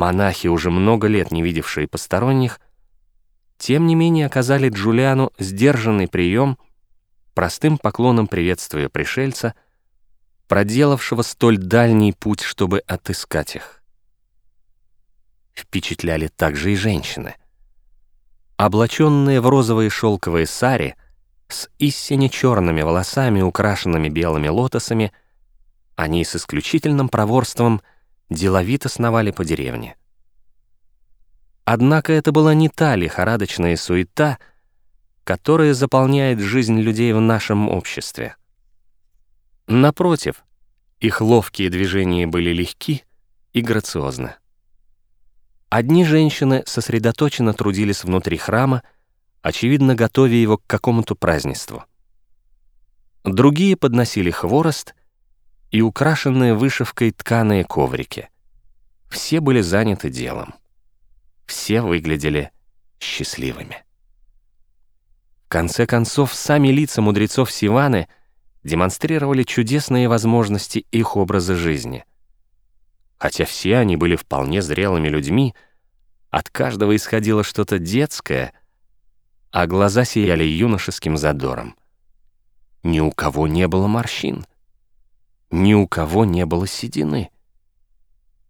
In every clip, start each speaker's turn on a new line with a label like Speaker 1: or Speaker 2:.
Speaker 1: монахи, уже много лет не видевшие посторонних, тем не менее оказали Джулиану сдержанный прием, простым поклоном приветствуя пришельца, проделавшего столь дальний путь, чтобы отыскать их. Впечатляли также и женщины. Облаченные в розовые шелковые сари, с истине черными волосами, украшенными белыми лотосами, они с исключительным проворством деловито сновали по деревне. Однако это была не та лихорадочная суета, которая заполняет жизнь людей в нашем обществе. Напротив, их ловкие движения были легки и грациозны. Одни женщины сосредоточенно трудились внутри храма, очевидно, готовя его к какому-то празднеству. Другие подносили хворост и украшенные вышивкой тканые коврики. Все были заняты делом. Все выглядели счастливыми. В конце концов, сами лица мудрецов Сиваны демонстрировали чудесные возможности их образа жизни. Хотя все они были вполне зрелыми людьми, от каждого исходило что-то детское, а глаза сияли юношеским задором. Ни у кого не было морщин. Ни у кого не было седины.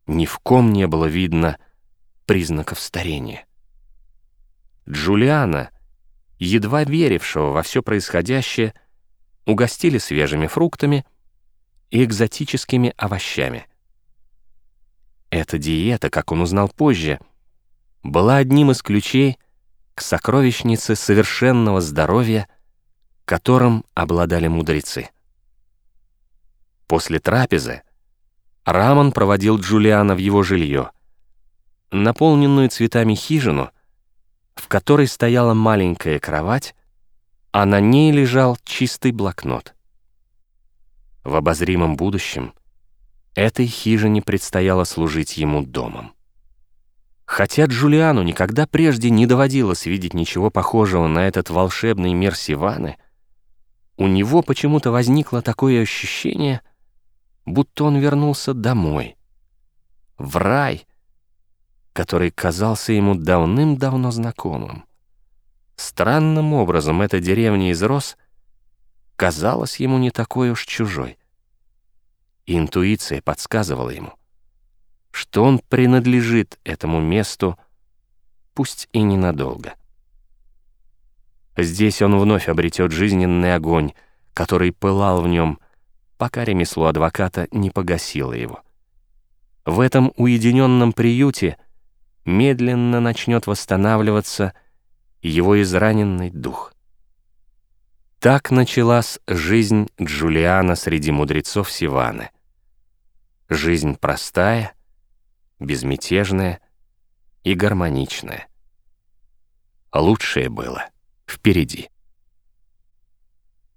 Speaker 1: Ни в ком не было видно признаков старения. Джулиана, едва верившего во все происходящее, угостили свежими фруктами и экзотическими овощами. Эта диета, как он узнал позже, была одним из ключей к сокровищнице совершенного здоровья, которым обладали мудрецы. После трапезы Рамон проводил Джулиана в его жилье, наполненную цветами хижину, в которой стояла маленькая кровать, а на ней лежал чистый блокнот. В обозримом будущем этой хижине предстояло служить ему домом. Хотя Джулиану никогда прежде не доводилось видеть ничего похожего на этот волшебный мир Сиваны, у него почему-то возникло такое ощущение — будто он вернулся домой, в рай, который казался ему давным-давно знакомым. Странным образом эта деревня из Рос казалась ему не такой уж чужой. Интуиция подсказывала ему, что он принадлежит этому месту, пусть и ненадолго. Здесь он вновь обретет жизненный огонь, который пылал в нем, пока ремесло адвоката не погасило его. В этом уединенном приюте медленно начнет восстанавливаться его израненный дух. Так началась жизнь Джулиана среди мудрецов Сиваны. Жизнь простая, безмятежная и гармоничная. Лучшее было впереди.